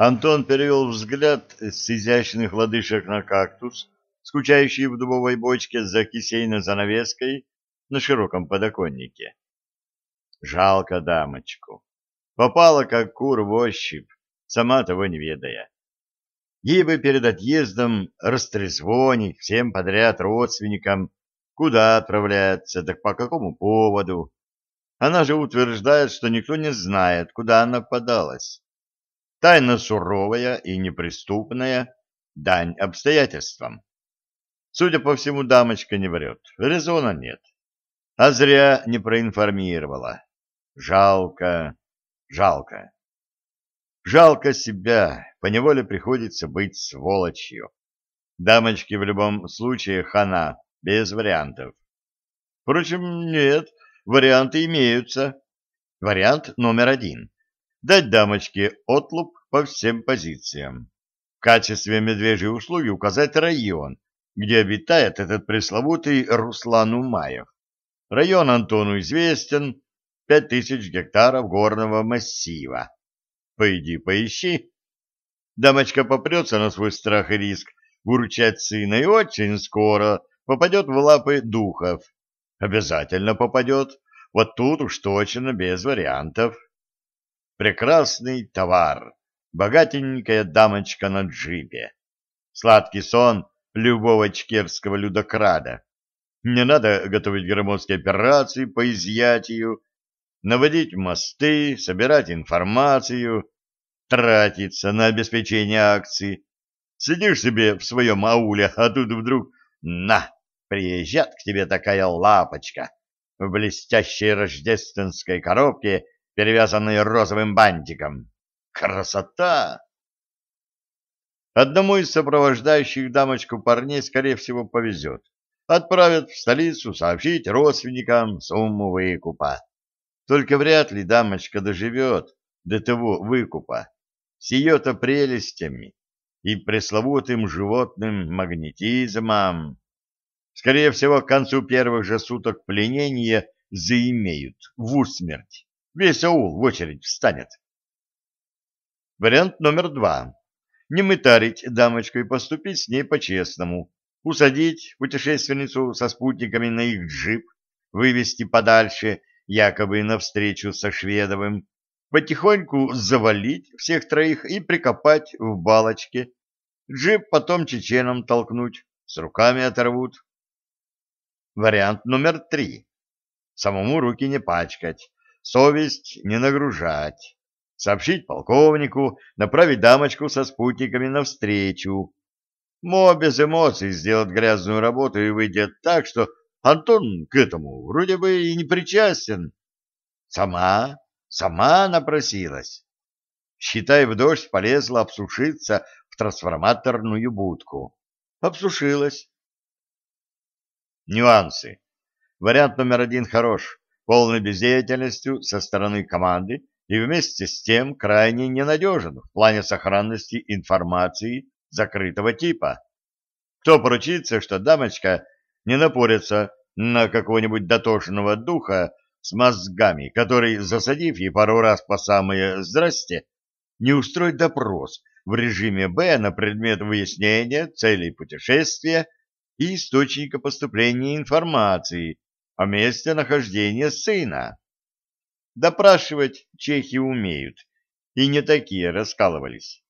Антон перевел взгляд с изящных лодыжек на кактус, скучающий в дубовой бочке за кисейной занавеской на широком подоконнике. Жалко дамочку. Попала, как кур в ощупь, сама того не ведая. Ей бы перед отъездом растрезвонить всем подряд родственникам, куда отправляться, так по какому поводу. Она же утверждает, что никто не знает, куда она подалась. Тайна суровая и неприступная, дань обстоятельствам. Судя по всему, дамочка не врет, резона нет. А зря не проинформировала. Жалко, жалко. Жалко себя, поневоле приходится быть сволочью. Дамочке в любом случае хана, без вариантов. Впрочем, нет, варианты имеются. Вариант номер один. Дать дамочке отлуп по всем позициям. В качестве медвежьей услуги указать район, где обитает этот пресловутый Руслан Умаев. Район Антону известен, пять тысяч гектаров горного массива. Пойди поищи. Дамочка попрется на свой страх и риск выручать сына и очень скоро попадет в лапы духов. Обязательно попадет. Вот тут уж точно без вариантов. Прекрасный товар. Богатенькая дамочка на джипе. Сладкий сон любого чкерского людокрада. Не надо готовить громоздкие операции по изъятию, наводить мосты, собирать информацию, тратиться на обеспечение акций. Сидишь себе в своем ауле, а тут вдруг на, приезжает к тебе такая лапочка в блестящей рождественской коробке, перевязанной розовым бантиком. Красота! Одному из сопровождающих дамочку парней, скорее всего, повезет. Отправят в столицу сообщить родственникам сумму выкупа. Только вряд ли дамочка доживет до того выкупа с ее-то прелестями и пресловутым животным магнетизмом. Скорее всего, к концу первых же суток пленения заимеют в усмерть. Весь аул в очередь встанет. Вариант номер два. Не мытарить дамочку и поступить с ней по-честному. Усадить путешественницу со спутниками на их джип, вывести подальше, якобы навстречу со Шведовым, потихоньку завалить всех троих и прикопать в балочке. Джип потом чеченам толкнуть, с руками оторвут. Вариант номер три. Самому руки не пачкать, совесть не нагружать. Сообщить полковнику, направить дамочку со спутниками навстречу. Мо без эмоций сделать грязную работу и выйдет так, что Антон к этому вроде бы и не причастен. Сама Сама напросилась. Считай, в дождь полезла обсушиться в трансформаторную будку. Обсушилась. Нюансы. Вариант номер один хорош. Полной бездеятельностью со стороны команды и вместе с тем крайне ненадежен в плане сохранности информации закрытого типа. Кто поручится, что дамочка не напорится на какого-нибудь дотошного духа, с мозгами, который, засадив ей пару раз по самое «здрасте», не устроит допрос в режиме «Б» на предмет выяснения целей путешествия и источника поступления информации о месте нахождения сына. Допрашивать чехи умеют, и не такие раскалывались.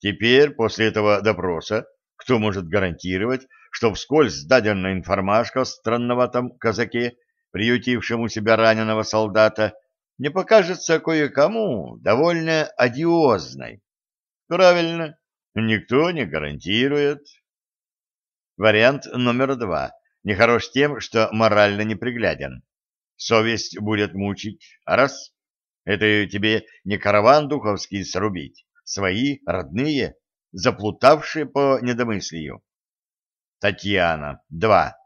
Теперь, после этого допроса, кто может гарантировать, что вскользь даденная информашка о странноватом казаке приютившим у себя раненого солдата, не покажется кое-кому довольно одиозной. Правильно, никто не гарантирует. Вариант номер два. Нехорош тем, что морально непригляден. Совесть будет мучить. Раз. Это тебе не караван духовский срубить. Свои, родные, заплутавшие по недомыслию. Татьяна. Два.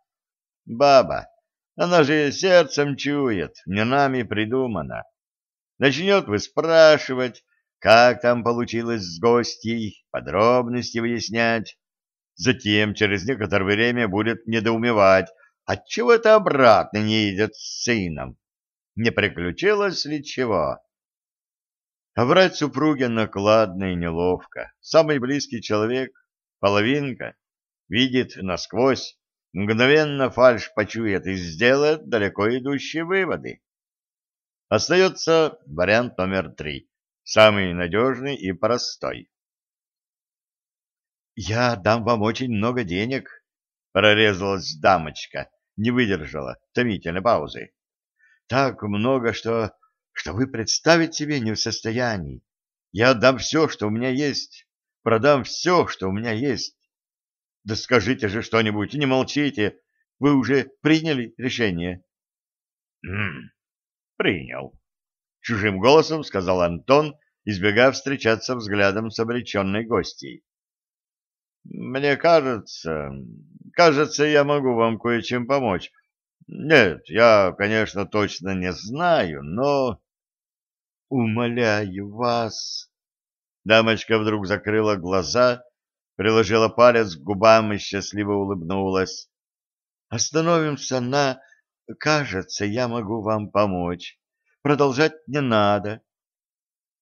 Баба. Она же сердцем чует, не нами придумана. Начнет выспрашивать, как там получилось с гостьей, подробности выяснять. Затем через некоторое время будет недоумевать, отчего это обратно не едет с сыном. Не приключилось ли чего? А врать супруге накладно и неловко. Самый близкий человек, половинка, видит насквозь, мгновенно фальшь почует и сделает далеко идущие выводы. Остается вариант номер три, самый надежный и простой. «Я дам вам очень много денег», — прорезалась дамочка, не выдержала томительной паузы. «Так много, что что вы представить себе не в состоянии. Я отдам все, что у меня есть, продам все, что у меня есть. Да скажите же что-нибудь, не молчите. Вы уже приняли решение? «М принял. Чужим голосом сказал Антон, избегая встречаться взглядом с обреченной гостьей. Мне кажется, кажется, я могу вам кое-чем помочь. Нет, я, конечно, точно не знаю, но... Умоляю вас. Дамочка вдруг закрыла глаза, приложила палец к губам и счастливо улыбнулась. Остановимся на... Кажется, я могу вам помочь. Продолжать не надо.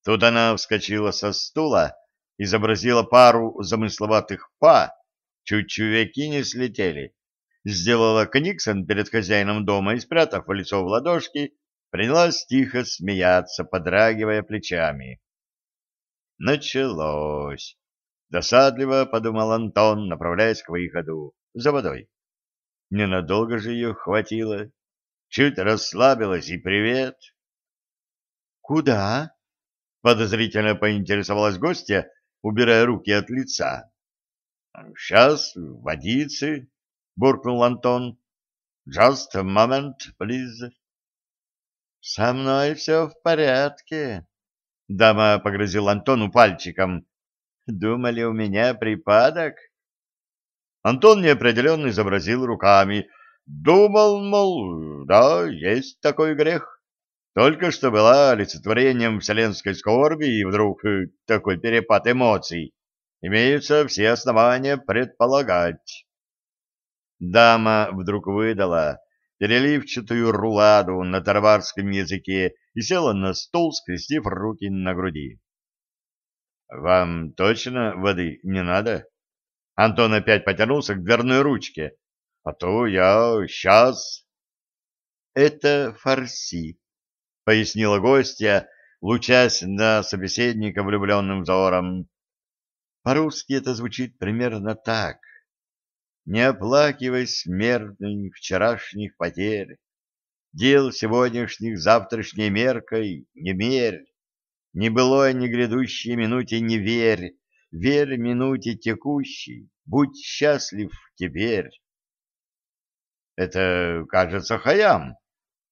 Тут она вскочила со стула, изобразила пару замысловатых па, чуть чувяки не слетели, сделала книксон перед хозяином дома и, спрятав лицо в ладошки, принялась тихо смеяться, подрагивая плечами. Началось. Досадливо подумал Антон, направляясь к выходу за водой. Ненадолго же ее хватило. Чуть расслабилась и привет. Куда? Подозрительно поинтересовалась гостья, убирая руки от лица. Сейчас водицы, буркнул Антон. Just a moment, please. «Со мной все в порядке», — дама погрозила Антону пальчиком. «Думали, у меня припадок?» Антон неопределенно изобразил руками. Думал, мол, да, есть такой грех. Только что была олицетворением вселенской скорби, и вдруг э, такой перепад эмоций. Имеются все основания предполагать. Дама вдруг выдала переливчатую руладу на тарварском языке и села на стул, скрестив руки на груди. — Вам точно воды не надо? Антон опять потянулся к дверной ручке. — А то я сейчас... — Это фарси, — пояснила гостья, лучась на собеседника влюбленным взором. По-русски это звучит примерно так. Не оплакивай смертный вчерашних потерь, Дел сегодняшних завтрашней меркой не мерь, Ни былой, ни грядущей минуте не верь, Верь минуте текущей, будь счастлив теперь. Это, кажется, Хаям,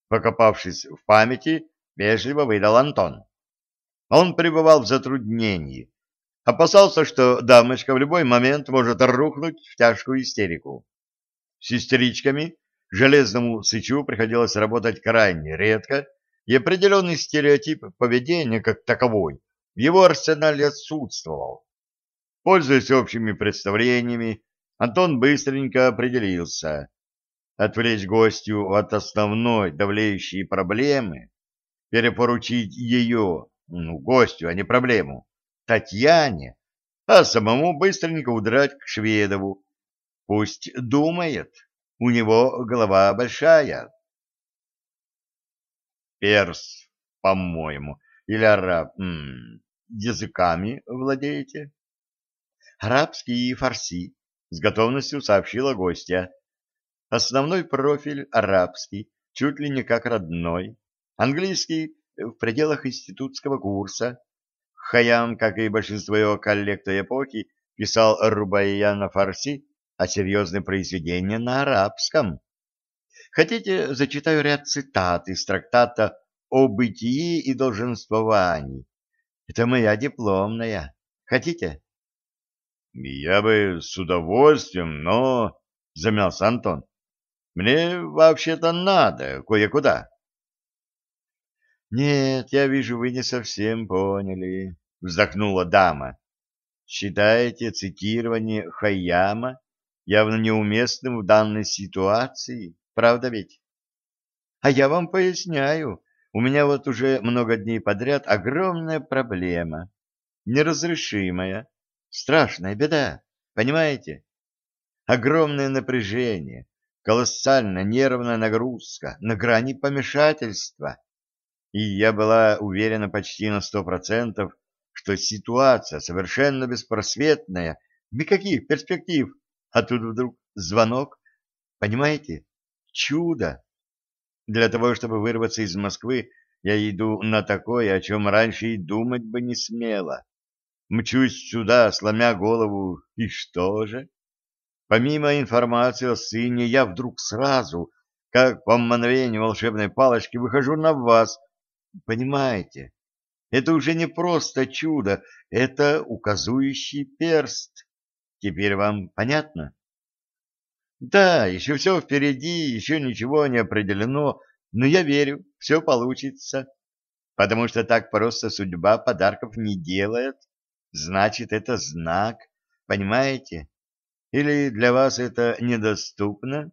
покопавшись в памяти, вежливо выдал Антон. Он пребывал в затруднении, Опасался, что дамочка в любой момент может рухнуть в тяжкую истерику. С истеричками железному сычу приходилось работать крайне редко, и определенный стереотип поведения как таковой в его арсенале отсутствовал. Пользуясь общими представлениями, Антон быстренько определился. Отвлечь гостю от основной давлеющей проблемы, перепоручить ее, ну, гостю, а не проблему, Татьяне, а самому быстренько удрать к Шведову. Пусть думает, у него голова большая. Перс, по-моему, или араб, м -м, языками владеете? Арабский и фарси, с готовностью сообщила гостья. Основной профиль арабский, чуть ли не как родной. Английский в пределах институтского курса, Хаям, как и большинство его коллег той эпохи, писал рубайя на фарси, а серьезные произведения на арабском. Хотите, зачитаю ряд цитат из трактата о бытии и долженствовании. Это моя дипломная. Хотите? Я бы с удовольствием, но... Замялся Антон. Мне вообще-то надо кое-куда. Нет, я вижу, вы не совсем поняли, вздохнула дама. Считаете цитирование Хайяма явно неуместным в данной ситуации, правда ведь? А я вам поясняю, У меня вот уже много дней подряд огромная проблема, неразрешимая, страшная беда, понимаете? Огромное напряжение, колоссальная нервная нагрузка на грани помешательства. И я была уверена почти на сто процентов, что ситуация совершенно беспросветная, никаких перспектив, а тут вдруг звонок, понимаете? Чудо! Для того, чтобы вырваться из Москвы, я иду на такое, о чем раньше и думать бы не смела. Мчусь сюда, сломя голову, и что же? Помимо информации о сыне, я вдруг сразу, как по мановению волшебной палочки, выхожу на вас. Понимаете? Это уже не просто чудо, это указующий перст. Теперь вам понятно? Да, еще все впереди, еще ничего не определено, но я верю, все получится. Потому что так просто судьба подарков не делает. Значит, это знак, понимаете? Или для вас это недоступно?